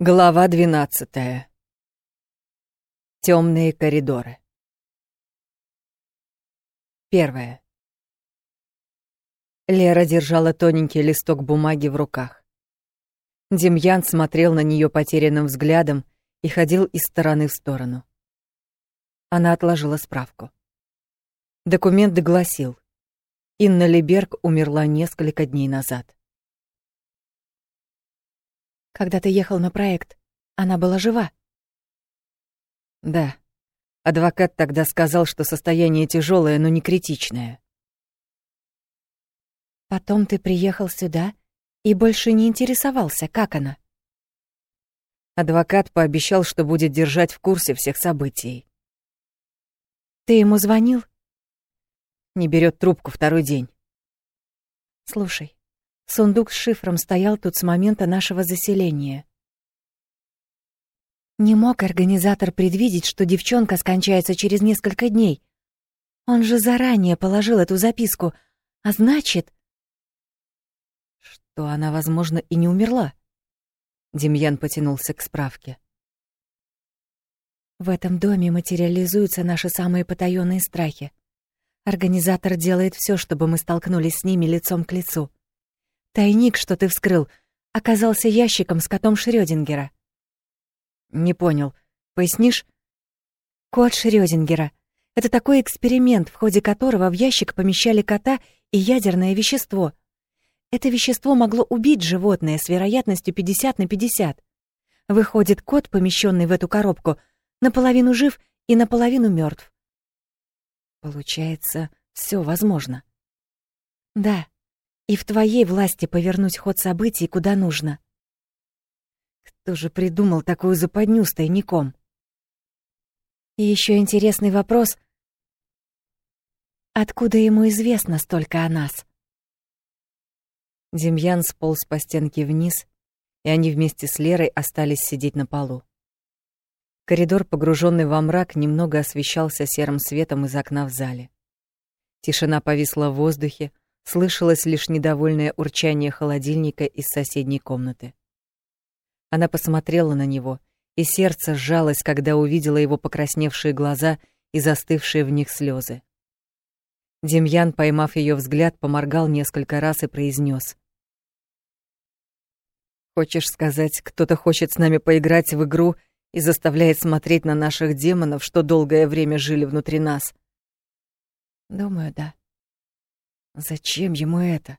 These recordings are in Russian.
Глава двенадцатая. Темные коридоры. Первое. Лера держала тоненький листок бумаги в руках. Демьян смотрел на нее потерянным взглядом и ходил из стороны в сторону. Она отложила справку. Документ гласил: Инна Леберг умерла несколько дней назад. Когда ты ехал на проект, она была жива? Да. Адвокат тогда сказал, что состояние тяжелое, но не критичное. Потом ты приехал сюда и больше не интересовался, как она? Адвокат пообещал, что будет держать в курсе всех событий. Ты ему звонил? Не берет трубку второй день. Слушай, Сундук с шифром стоял тут с момента нашего заселения. Не мог организатор предвидеть, что девчонка скончается через несколько дней. Он же заранее положил эту записку, а значит... Что она, возможно, и не умерла. Демьян потянулся к справке. В этом доме материализуются наши самые потаённые страхи. Организатор делает все, чтобы мы столкнулись с ними лицом к лицу. Тайник, что ты вскрыл, оказался ящиком с котом Шрёдингера. Не понял. Пояснишь? Кот Шрёдингера. Это такой эксперимент, в ходе которого в ящик помещали кота и ядерное вещество. Это вещество могло убить животное с вероятностью 50 на 50. Выходит, кот, помещенный в эту коробку, наполовину жив и наполовину мертв. Получается, все возможно. Да. И в твоей власти повернуть ход событий куда нужно. Кто же придумал такую западню с тайником? И еще интересный вопрос. Откуда ему известно столько о нас? Демьян сполз по стенке вниз, и они вместе с Лерой остались сидеть на полу. Коридор, погруженный во мрак, немного освещался серым светом из окна в зале. Тишина повисла в воздухе, слышалось лишь недовольное урчание холодильника из соседней комнаты. Она посмотрела на него, и сердце сжалось, когда увидела его покрасневшие глаза и застывшие в них слезы. Демьян, поймав ее взгляд, поморгал несколько раз и произнес: «Хочешь сказать, кто-то хочет с нами поиграть в игру и заставляет смотреть на наших демонов, что долгое время жили внутри нас?» «Думаю, да», Зачем ему это?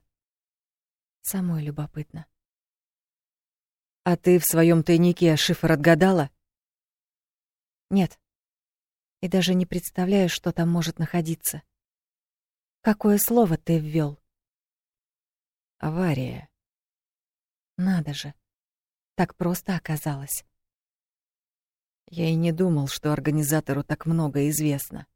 Самой любопытно. А ты в своем тайнике шифр отгадала? Нет. И даже не представляю, что там может находиться. Какое слово ты ввел? Авария. Надо же. Так просто оказалось. Я и не думал, что организатору так много известно.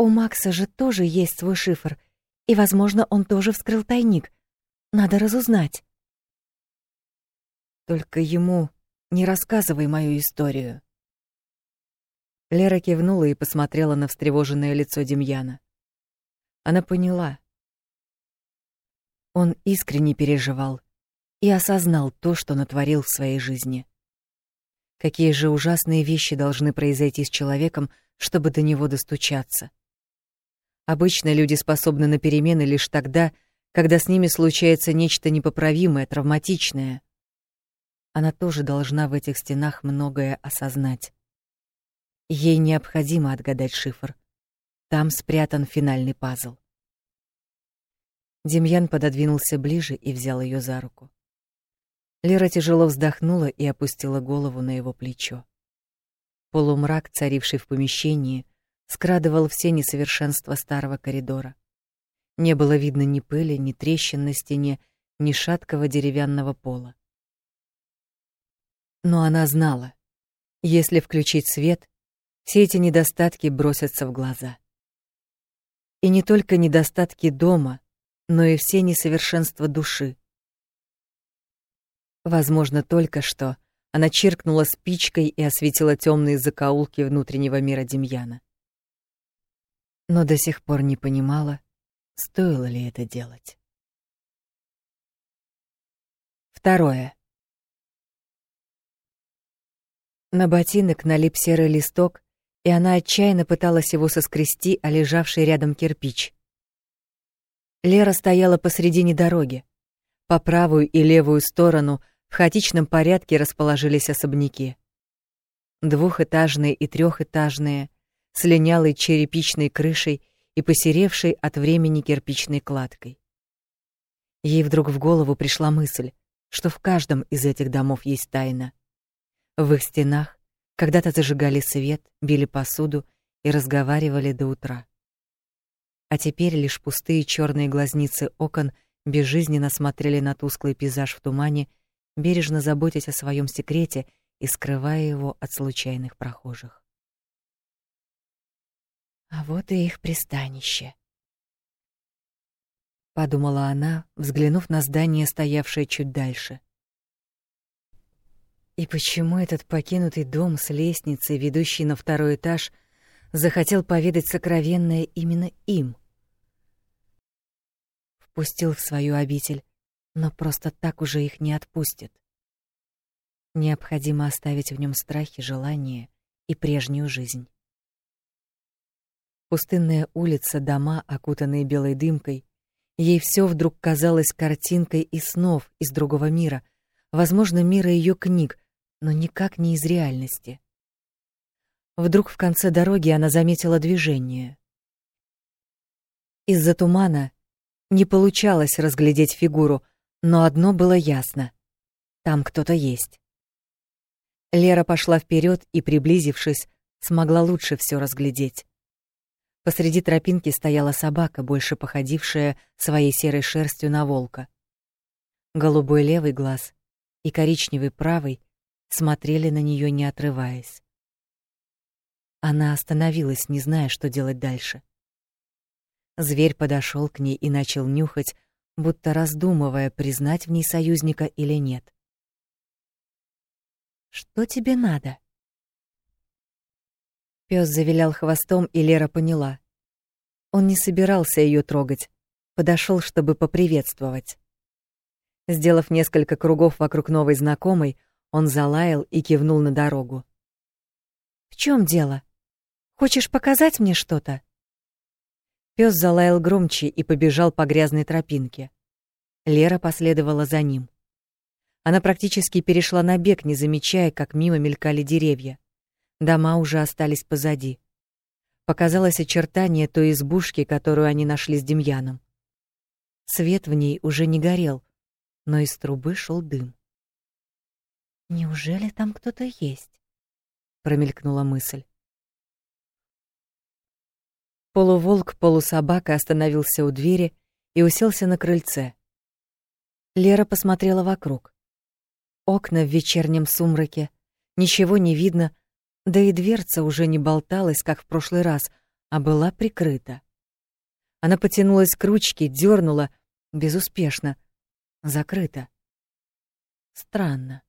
У Макса же тоже есть свой шифр, и, возможно, он тоже вскрыл тайник. Надо разузнать. Только ему не рассказывай мою историю. Лера кивнула и посмотрела на встревоженное лицо Демьяна. Она поняла. Он искренне переживал и осознал то, что натворил в своей жизни. Какие же ужасные вещи должны произойти с человеком, чтобы до него достучаться. Обычно люди способны на перемены лишь тогда, когда с ними случается нечто непоправимое, травматичное. Она тоже должна в этих стенах многое осознать. Ей необходимо отгадать шифр. Там спрятан финальный пазл. Демьян пододвинулся ближе и взял ее за руку. Лера тяжело вздохнула и опустила голову на его плечо. Полумрак, царивший в помещении, скрадывал все несовершенства старого коридора. Не было видно ни пыли, ни трещин на стене, ни шаткого деревянного пола. Но она знала, если включить свет, все эти недостатки бросятся в глаза. И не только недостатки дома, но и все несовершенства души. Возможно, только что она чиркнула спичкой и осветила темные закоулки внутреннего мира Демьяна но до сих пор не понимала, стоило ли это делать. Второе. На ботинок налип серый листок, и она отчаянно пыталась его соскрести о лежавший рядом кирпич. Лера стояла посредине дороги. По правую и левую сторону в хаотичном порядке расположились особняки. Двухэтажные и трехэтажные, с линялой черепичной крышей и посеревшей от времени кирпичной кладкой. Ей вдруг в голову пришла мысль, что в каждом из этих домов есть тайна. В их стенах когда-то зажигали свет, били посуду и разговаривали до утра. А теперь лишь пустые черные глазницы окон безжизненно смотрели на тусклый пейзаж в тумане, бережно заботясь о своем секрете и скрывая его от случайных прохожих. А вот и их пристанище. Подумала она, взглянув на здание, стоявшее чуть дальше. И почему этот покинутый дом с лестницей, ведущей на второй этаж, захотел поведать сокровенное именно им? Впустил в свою обитель, но просто так уже их не отпустит. Необходимо оставить в нем страхи, желания и прежнюю жизнь. Пустынная улица, дома, окутанные белой дымкой, ей все вдруг казалось картинкой из снов из другого мира, возможно, мира ее книг, но никак не из реальности. Вдруг в конце дороги она заметила движение. Из-за тумана не получалось разглядеть фигуру, но одно было ясно — там кто-то есть. Лера пошла вперед и, приблизившись, смогла лучше все разглядеть. Посреди тропинки стояла собака, больше походившая своей серой шерстью на волка. Голубой левый глаз и коричневый правый смотрели на нее, не отрываясь. Она остановилась, не зная, что делать дальше. Зверь подошел к ней и начал нюхать, будто раздумывая, признать в ней союзника или нет. «Что тебе надо?» Пёс завилял хвостом, и Лера поняла. Он не собирался ее трогать, подошел, чтобы поприветствовать. Сделав несколько кругов вокруг новой знакомой, он залаял и кивнул на дорогу. «В чем дело? Хочешь показать мне что-то?» Пёс залаял громче и побежал по грязной тропинке. Лера последовала за ним. Она практически перешла на бег, не замечая, как мимо мелькали деревья. Дома уже остались позади. Показалось очертание той избушки, которую они нашли с Демьяном. Свет в ней уже не горел, но из трубы шел дым. «Неужели там кто-то есть?» — промелькнула мысль. Полуволк, полусобака остановился у двери и уселся на крыльце. Лера посмотрела вокруг. Окна в вечернем сумраке, ничего не видно, да и дверца уже не болталась, как в прошлый раз, а была прикрыта. Она потянулась к ручке, дернула, безуспешно. Закрыто. Странно.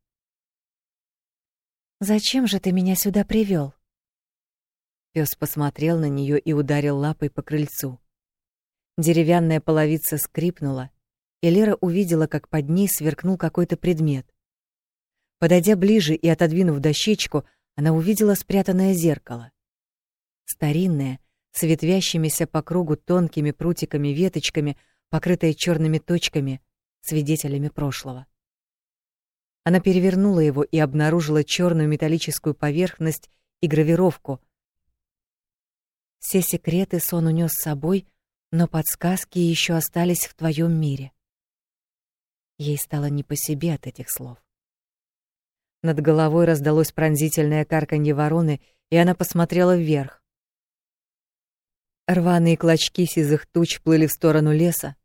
«Зачем же ты меня сюда привел? Пес посмотрел на нее и ударил лапой по крыльцу. Деревянная половица скрипнула, и Лера увидела, как под ней сверкнул какой-то предмет. Подойдя ближе и отодвинув дощечку, она увидела спрятанное зеркало. Старинное, с ветвящимися по кругу тонкими прутиками-веточками, покрытое черными точками, свидетелями прошлого. Она перевернула его и обнаружила черную металлическую поверхность и гравировку. Все секреты сон унес с собой, но подсказки еще остались в твоем мире. Ей стало не по себе от этих слов. Над головой раздалось пронзительное карканье вороны, и она посмотрела вверх. Рваные клочки сизых туч плыли в сторону леса,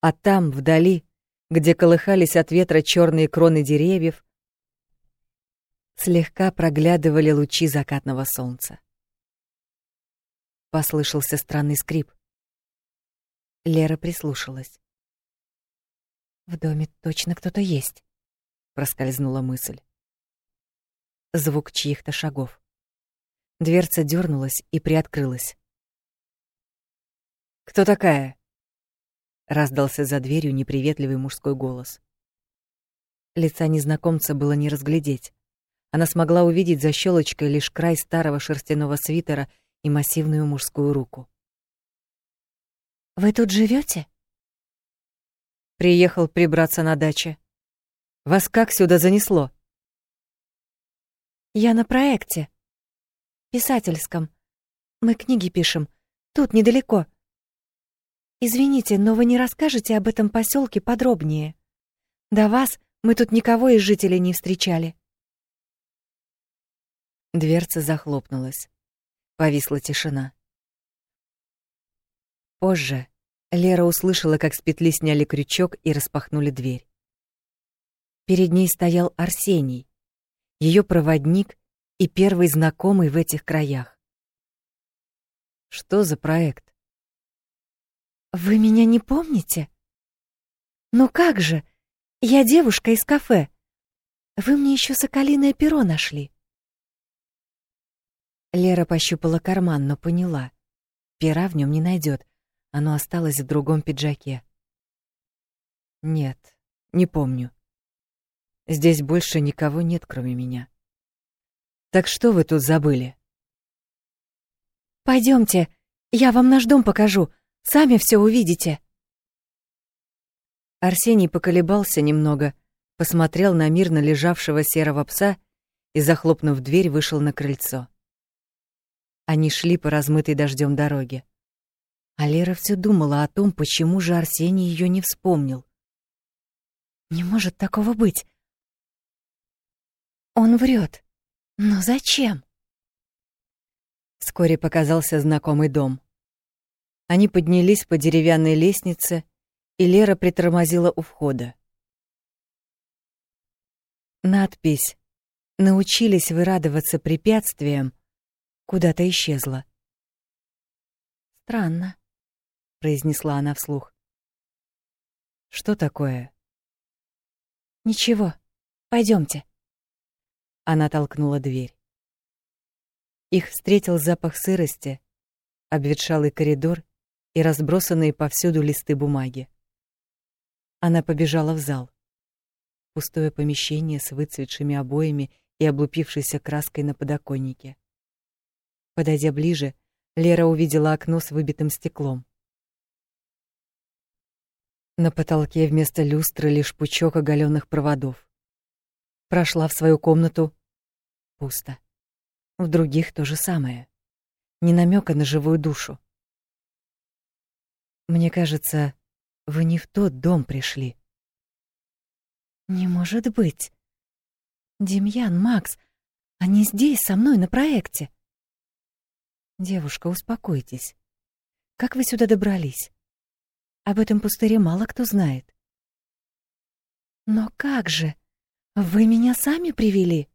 а там, вдали, где колыхались от ветра черные кроны деревьев, слегка проглядывали лучи закатного солнца. Послышался странный скрип. Лера прислушалась. «В доме точно кто-то есть», — проскользнула мысль звук чьих-то шагов. Дверца дернулась и приоткрылась. «Кто такая?» — раздался за дверью неприветливый мужской голос. Лица незнакомца было не разглядеть. Она смогла увидеть за щелочкой лишь край старого шерстяного свитера и массивную мужскую руку. «Вы тут живете? Приехал прибраться на даче. Вас как сюда занесло? Я на проекте. Писательском. Мы книги пишем. Тут недалеко. Извините, но вы не расскажете об этом поселке подробнее? До вас мы тут никого из жителей не встречали. Дверца захлопнулась. Повисла тишина. Позже Лера услышала, как с петли сняли крючок и распахнули дверь. Перед ней стоял Арсений, ее проводник и первый знакомый в этих краях. Что за проект? Вы меня не помните? Ну как же? Я девушка из кафе. Вы мне еще соколиное перо нашли. Лера пощупала карман, но поняла. Пера в нем не найдет. Оно осталось в другом пиджаке. Нет, не помню. Здесь больше никого нет, кроме меня. Так что вы тут забыли? Пойдемте, я вам наш дом покажу. Сами все увидите. Арсений поколебался немного, посмотрел на мирно лежавшего серого пса и, захлопнув дверь, вышел на крыльцо. Они шли по размытой дождем дороге. А Лера все думала о том, почему же Арсений ее не вспомнил. Не может такого быть. Он врет. Но зачем? Вскоре показался знакомый дом. Они поднялись по деревянной лестнице, и Лера притормозила у входа. Надпись «Научились вы радоваться препятствиям» куда-то исчезла. «Странно», — произнесла она вслух. «Что такое?» «Ничего, пойдемте. Она толкнула дверь. Их встретил запах сырости, обветшалый коридор и разбросанные повсюду листы бумаги. Она побежала в зал. Пустое помещение с выцветшими обоями и облупившейся краской на подоконнике. Подойдя ближе, Лера увидела окно с выбитым стеклом. На потолке вместо люстры лишь пучок оголенных проводов. Прошла в свою комнату, Пусто. В других то же самое. Ни намека на живую душу. Мне кажется, вы не в тот дом пришли. Не может быть. Демьян, Макс, они здесь со мной на проекте. Девушка, успокойтесь. Как вы сюда добрались? Об этом пустыре мало кто знает. Но как же? Вы меня сами привели?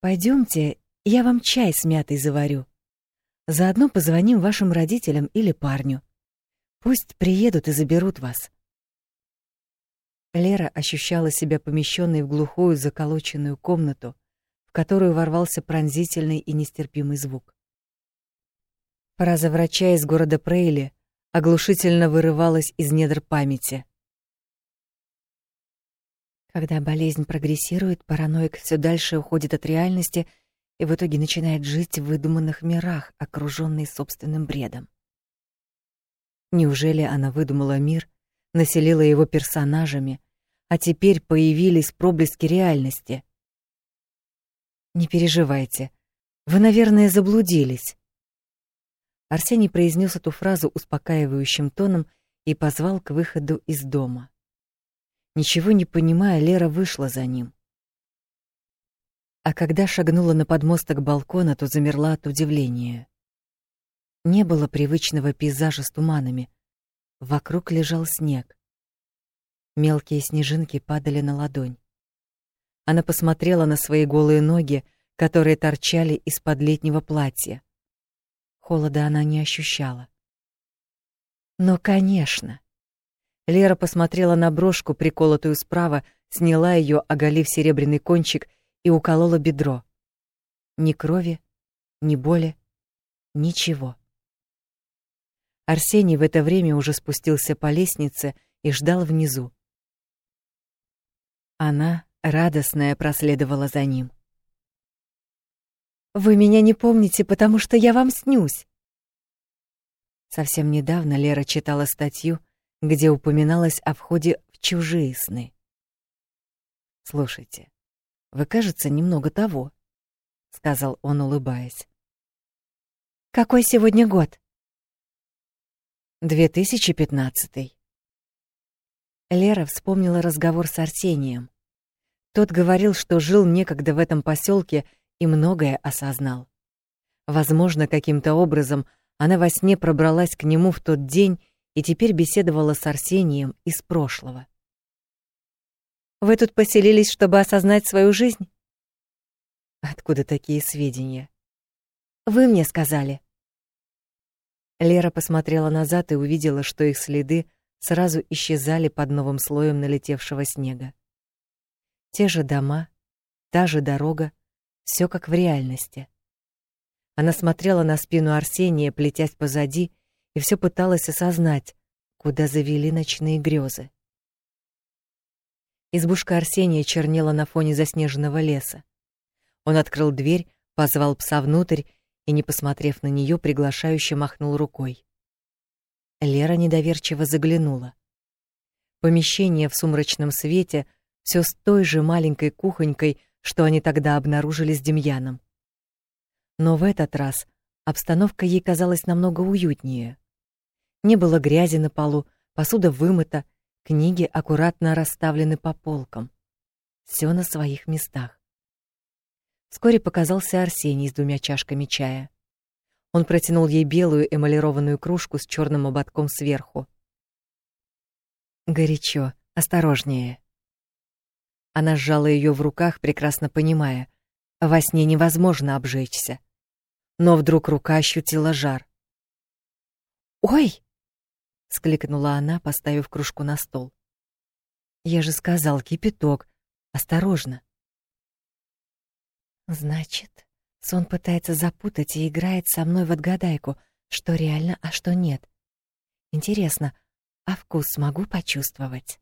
Пойдемте, я вам чай с мятой заварю. Заодно позвоним вашим родителям или парню. Пусть приедут и заберут вас. Лера ощущала себя помещенной в глухую заколоченную комнату, в которую ворвался пронзительный и нестерпимый звук. Фраза врача из города Прейли оглушительно вырывалась из недр памяти. Когда болезнь прогрессирует, параноик все дальше уходит от реальности и в итоге начинает жить в выдуманных мирах, окруженный собственным бредом. Неужели она выдумала мир, населила его персонажами, а теперь появились проблески реальности? Не переживайте. Вы, наверное, заблудились. Арсений произнес эту фразу успокаивающим тоном и позвал к выходу из дома. Ничего не понимая, Лера вышла за ним. А когда шагнула на подмосток балкона, то замерла от удивления. Не было привычного пейзажа с туманами. Вокруг лежал снег. Мелкие снежинки падали на ладонь. Она посмотрела на свои голые ноги, которые торчали из-под летнего платья. Холода она не ощущала. Но, конечно, Лера посмотрела на брошку, приколотую справа, сняла ее, оголив серебряный кончик и уколола бедро. Ни крови, ни боли, ничего. Арсений в это время уже спустился по лестнице и ждал внизу. Она радостная проследовала за ним. «Вы меня не помните, потому что я вам снюсь!» Совсем недавно Лера читала статью, где упоминалось о входе в чужие сны. «Слушайте, вы, кажется, немного того», — сказал он, улыбаясь. «Какой сегодня год?» «2015». Лера вспомнила разговор с Арсением. Тот говорил, что жил некогда в этом поселке и многое осознал. Возможно, каким-то образом она во сне пробралась к нему в тот день и теперь беседовала с Арсением из прошлого. Вы тут поселились, чтобы осознать свою жизнь? Откуда такие сведения? Вы мне сказали. Лера посмотрела назад и увидела, что их следы сразу исчезали под новым слоем налетевшего снега. Те же дома, та же дорога, все как в реальности. Она смотрела на спину Арсения, плетясь позади, и все пыталась осознать, куда завели ночные грезы. Избушка Арсения чернела на фоне заснеженного леса. Он открыл дверь, позвал пса внутрь и, не посмотрев на нее, приглашающе махнул рукой. Лера недоверчиво заглянула. Помещение в сумрачном свете все с той же маленькой кухонькой, что они тогда обнаружили с Демьяном. Но в этот раз обстановка ей казалась намного уютнее. Не было грязи на полу, посуда вымыта, Книги аккуратно расставлены по полкам. Все на своих местах. Вскоре показался Арсений с двумя чашками чая. Он протянул ей белую эмалированную кружку с черным ободком сверху. Горячо, осторожнее. Она сжала ее в руках, прекрасно понимая, во сне невозможно обжечься. Но вдруг рука ощутила жар. «Ой!» — скликнула она, поставив кружку на стол. «Я же сказал, кипяток. Осторожно». «Значит, сон пытается запутать и играет со мной в отгадайку, что реально, а что нет. Интересно, а вкус смогу почувствовать?»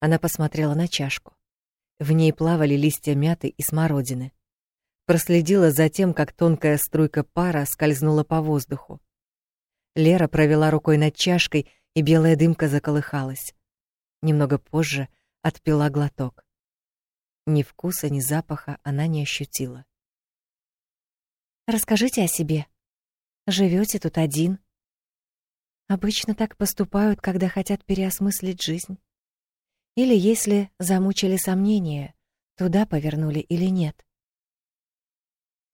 Она посмотрела на чашку. В ней плавали листья мяты и смородины. Проследила за тем, как тонкая струйка пара скользнула по воздуху. Лера провела рукой над чашкой, и белая дымка заколыхалась. Немного позже отпила глоток. Ни вкуса, ни запаха она не ощутила. Расскажите о себе. Живете тут один? Обычно так поступают, когда хотят переосмыслить жизнь. Или если замучили сомнения, туда повернули или нет.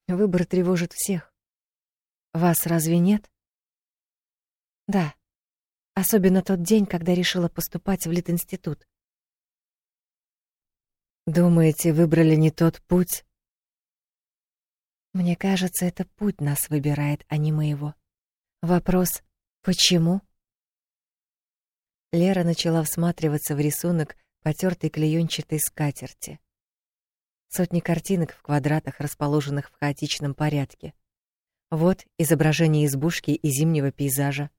Выбор тревожит всех. Вас разве нет? Да. Особенно тот день, когда решила поступать в Литинститут. Думаете, выбрали не тот путь? Мне кажется, это путь нас выбирает, а не мы его. Вопрос «почему?» Лера начала всматриваться в рисунок потертой клеёнчатой скатерти. Сотни картинок в квадратах, расположенных в хаотичном порядке. Вот изображение избушки и зимнего пейзажа.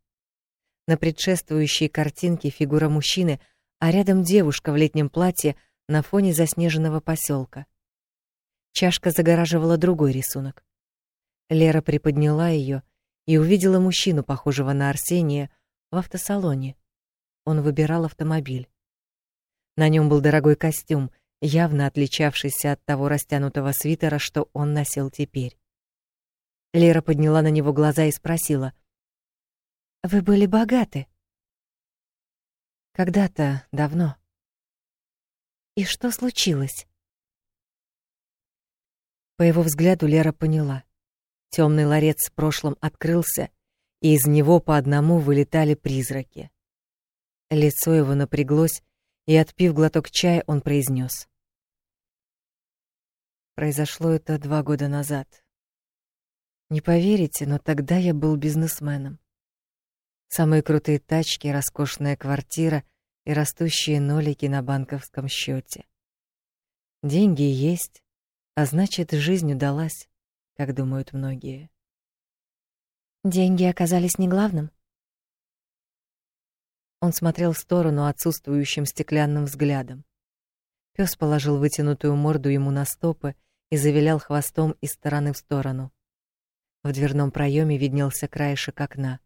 На предшествующей картинке фигура мужчины, а рядом девушка в летнем платье на фоне заснеженного поселка. Чашка загораживала другой рисунок. Лера приподняла ее и увидела мужчину, похожего на Арсения, в автосалоне. Он выбирал автомобиль. На нем был дорогой костюм, явно отличавшийся от того растянутого свитера, что он носил теперь. Лера подняла на него глаза и спросила — вы были богаты. Когда-то давно. И что случилось? По его взгляду Лера поняла. Темный ларец в прошлом открылся, и из него по одному вылетали призраки. Лицо его напряглось, и, отпив глоток чая, он произнес: Произошло это два года назад. Не поверите, но тогда я был бизнесменом. Самые крутые тачки, роскошная квартира и растущие нолики на банковском счете. Деньги есть, а значит, жизнь удалась, как думают многие. Деньги оказались не главным. Он смотрел в сторону отсутствующим стеклянным взглядом. Пёс положил вытянутую морду ему на стопы и завилял хвостом из стороны в сторону. В дверном проеме виднелся краешек окна.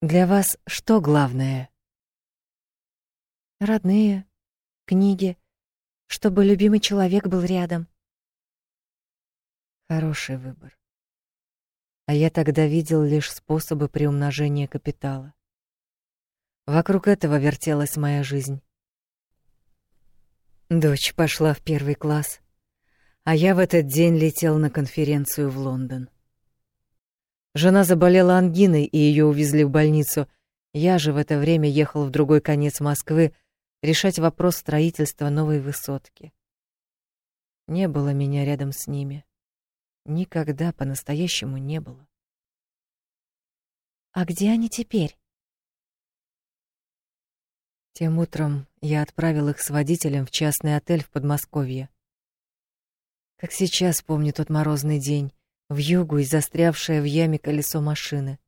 Для вас что главное? Родные, книги, чтобы любимый человек был рядом. Хороший выбор. А я тогда видел лишь способы приумножения капитала. Вокруг этого вертелась моя жизнь. Дочь пошла в первый класс, а я в этот день летел на конференцию в Лондон. Жена заболела ангиной, и ее увезли в больницу. Я же в это время ехал в другой конец Москвы решать вопрос строительства новой высотки. Не было меня рядом с ними. Никогда по-настоящему не было. А где они теперь? Тем утром я отправил их с водителем в частный отель в Подмосковье. Как сейчас помню тот морозный день, в югу и застрявшее в яме колесо машины.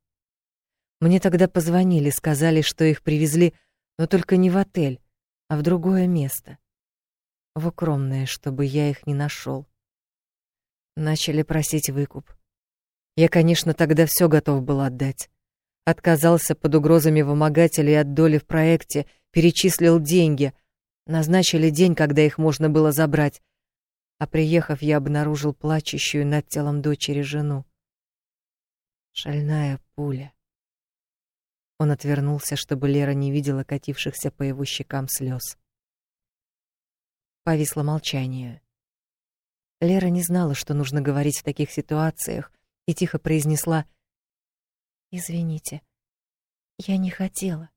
Мне тогда позвонили, сказали, что их привезли, но только не в отель, а в другое место. В укромное, чтобы я их не нашел. Начали просить выкуп. Я, конечно, тогда все готов был отдать. Отказался под угрозами вымогателей от доли в проекте — перечислил деньги. Назначили день, когда их можно было забрать. А приехав, я обнаружил плачущую над телом дочери жену. Шальная пуля. Он отвернулся, чтобы Лера не видела катившихся по его щекам слез. Повисло молчание. Лера не знала, что нужно говорить в таких ситуациях, и тихо произнесла «Извините, я не хотела».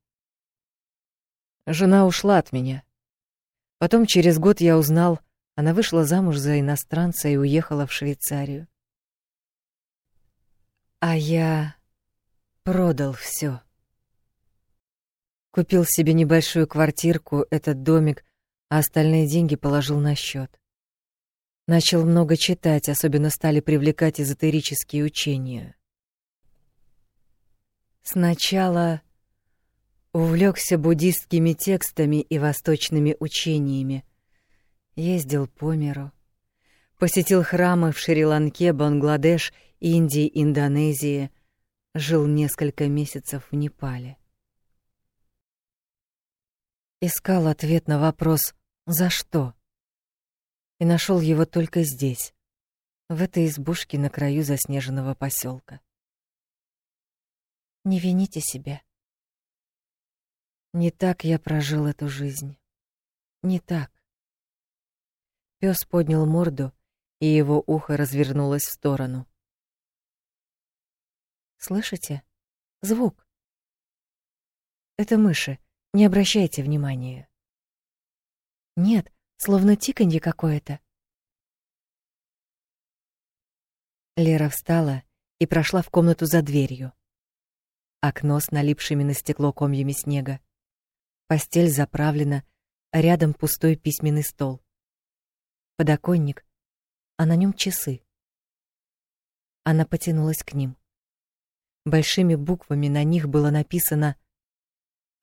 Жена ушла от меня. Потом через год я узнал, она вышла замуж за иностранца и уехала в Швейцарию. А я продал все. Купил себе небольшую квартирку, этот домик, а остальные деньги положил на счет. Начал много читать, особенно стали привлекать эзотерические учения. Сначала Увлекся буддистскими текстами и восточными учениями. Ездил по миру. Посетил храмы в Шри-Ланке, Бангладеш, Индии, Индонезии. Жил несколько месяцев в Непале. Искал ответ на вопрос «За что?» И нашел его только здесь, в этой избушке на краю заснеженного поселка. Не вините себя. Не так я прожил эту жизнь. Не так. Пёс поднял морду, и его ухо развернулось в сторону. Слышите? Звук. Это мыши. Не обращайте внимания. Нет, словно тиканье какое-то. Лера встала и прошла в комнату за дверью. Окно с налипшими на стекло комьями снега. Постель заправлена, а рядом пустой письменный стол. Подоконник, а на нем часы. Она потянулась к ним. Большими буквами на них было написано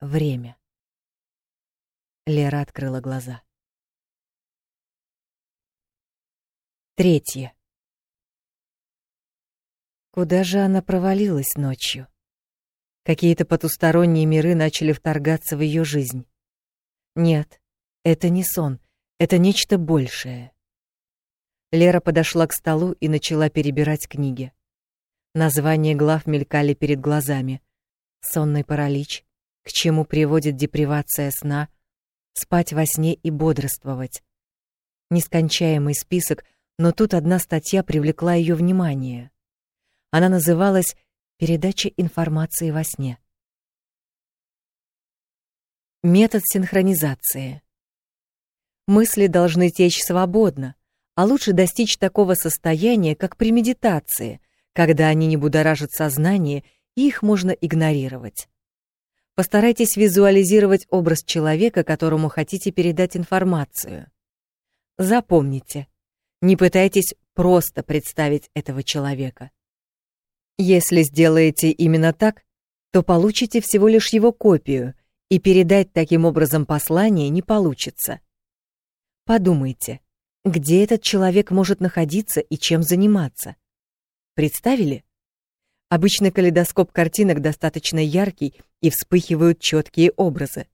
«Время». Лера открыла глаза. Третье. Куда же она провалилась ночью? Какие-то потусторонние миры начали вторгаться в ее жизнь. Нет, это не сон, это нечто большее. Лера подошла к столу и начала перебирать книги. Названия глав мелькали перед глазами. Сонный паралич, к чему приводит депривация сна, спать во сне и бодрствовать. Нескончаемый список, но тут одна статья привлекла ее внимание. Она называлась Передача информации во сне. Метод синхронизации. Мысли должны течь свободно, а лучше достичь такого состояния, как при медитации, когда они не будоражат сознание, и их можно игнорировать. Постарайтесь визуализировать образ человека, которому хотите передать информацию. Запомните, не пытайтесь просто представить этого человека. Если сделаете именно так, то получите всего лишь его копию, и передать таким образом послание не получится. Подумайте, где этот человек может находиться и чем заниматься. Представили? Обычно калейдоскоп картинок достаточно яркий и вспыхивают четкие образы.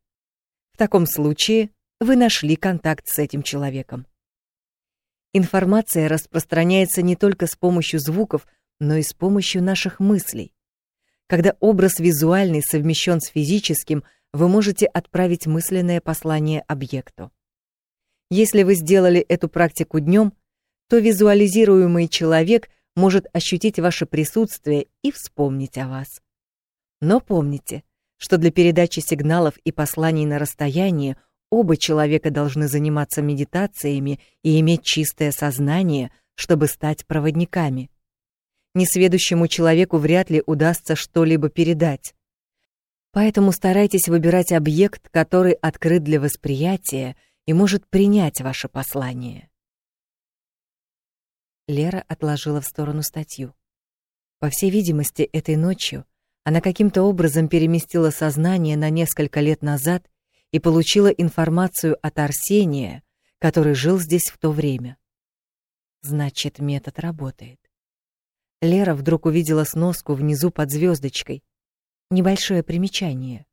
В таком случае вы нашли контакт с этим человеком. Информация распространяется не только с помощью звуков, но и с помощью наших мыслей. Когда образ визуальный совмещен с физическим, вы можете отправить мысленное послание объекту. Если вы сделали эту практику днем, то визуализируемый человек может ощутить ваше присутствие и вспомнить о вас. Но помните, что для передачи сигналов и посланий на расстоянии оба человека должны заниматься медитациями и иметь чистое сознание, чтобы стать проводниками несведущему человеку вряд ли удастся что-либо передать. Поэтому старайтесь выбирать объект, который открыт для восприятия и может принять ваше послание. Лера отложила в сторону статью. По всей видимости, этой ночью она каким-то образом переместила сознание на несколько лет назад и получила информацию от Арсения, который жил здесь в то время. Значит, метод работает. Лера вдруг увидела сноску внизу под звездочкой. Небольшое примечание.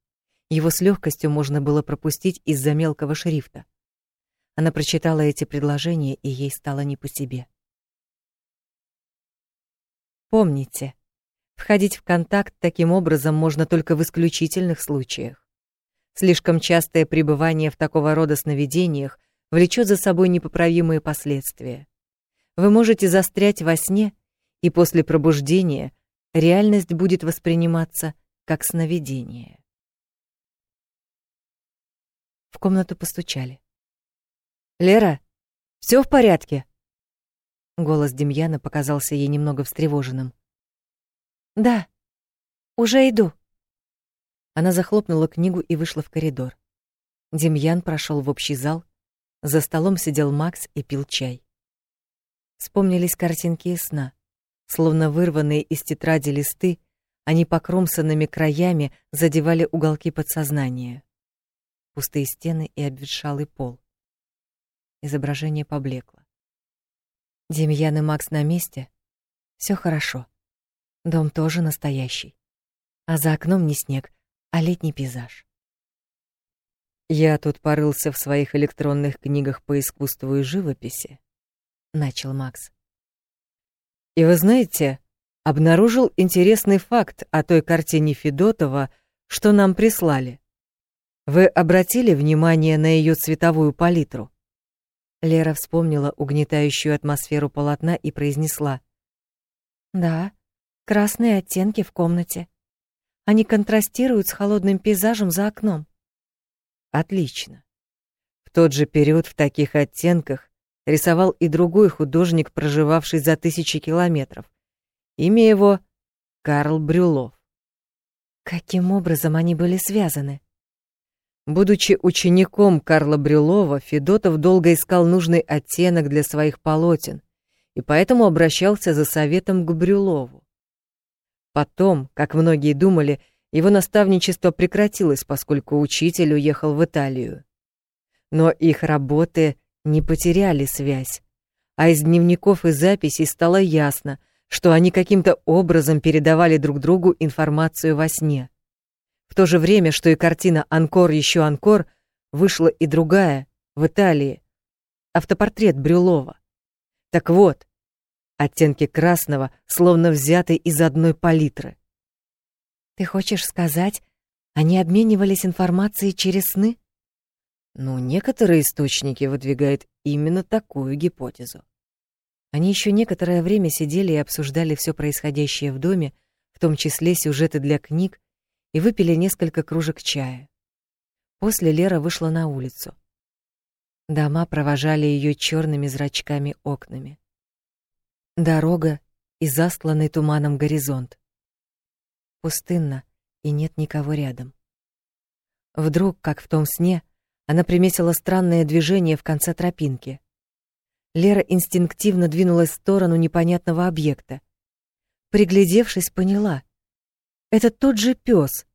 Его с легкостью можно было пропустить из-за мелкого шрифта. Она прочитала эти предложения, и ей стало не по себе. Помните, входить в контакт таким образом можно только в исключительных случаях. Слишком частое пребывание в такого рода сновидениях влечет за собой непоправимые последствия. Вы можете застрять во сне и после пробуждения реальность будет восприниматься как сновидение. В комнату постучали. «Лера, все в порядке?» Голос Демьяна показался ей немного встревоженным. «Да, уже иду». Она захлопнула книгу и вышла в коридор. Демьян прошел в общий зал. За столом сидел Макс и пил чай. Вспомнились картинки из сна. Словно вырванные из тетради листы, они покромсанными краями задевали уголки подсознания. Пустые стены и обветшалый пол. Изображение поблекло. Демьян и Макс на месте. Все хорошо. Дом тоже настоящий. А за окном не снег, а летний пейзаж. Я тут порылся в своих электронных книгах по искусству и живописи, начал Макс. И вы знаете, обнаружил интересный факт о той картине Федотова, что нам прислали. Вы обратили внимание на ее цветовую палитру? Лера вспомнила угнетающую атмосферу полотна и произнесла: "Да, красные оттенки в комнате. Они контрастируют с холодным пейзажем за окном". Отлично. В тот же период в таких оттенках рисовал и другой художник, проживавший за тысячи километров. Имя его Карл Брюлов. Каким образом они были связаны? Будучи учеником Карла Брюлова, Федотов долго искал нужный оттенок для своих полотен и поэтому обращался за советом к Брюлову. Потом, как многие думали, его наставничество прекратилось, поскольку учитель уехал в Италию. Но их работы не потеряли связь. А из дневников и записей стало ясно, что они каким-то образом передавали друг другу информацию во сне. В то же время, что и картина «Анкор еще Анкор» вышла и другая, в Италии. Автопортрет Брюлова. Так вот, оттенки красного словно взяты из одной палитры. Ты хочешь сказать, они обменивались информацией через сны? Но некоторые источники выдвигают именно такую гипотезу. Они еще некоторое время сидели и обсуждали все происходящее в доме, в том числе сюжеты для книг, и выпили несколько кружек чая. После Лера вышла на улицу. Дома провожали ее черными зрачками окнами. Дорога и застланный туманом горизонт. Пустынно, и нет никого рядом. Вдруг, как в том сне, она приметила странное движение в конце тропинки. Лера инстинктивно двинулась в сторону непонятного объекта. Приглядевшись, поняла. Это тот же пес.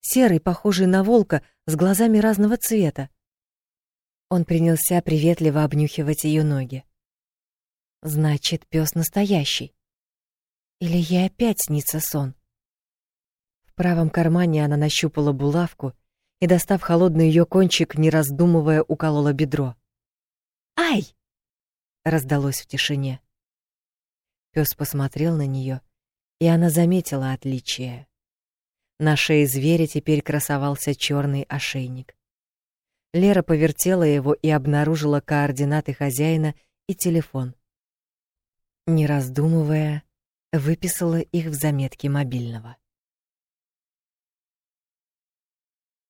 серый, похожий на волка, с глазами разного цвета. Он принялся приветливо обнюхивать ее ноги. Значит, пес настоящий. Или ей опять снится сон? В правом кармане она нащупала булавку и, достав холодный ее кончик, не раздумывая, уколола бедро. «Ай!» — раздалось в тишине. Пес посмотрел на нее, и она заметила отличие. На шее зверя теперь красовался черный ошейник. Лера повертела его и обнаружила координаты хозяина и телефон. Не раздумывая, выписала их в заметки мобильного.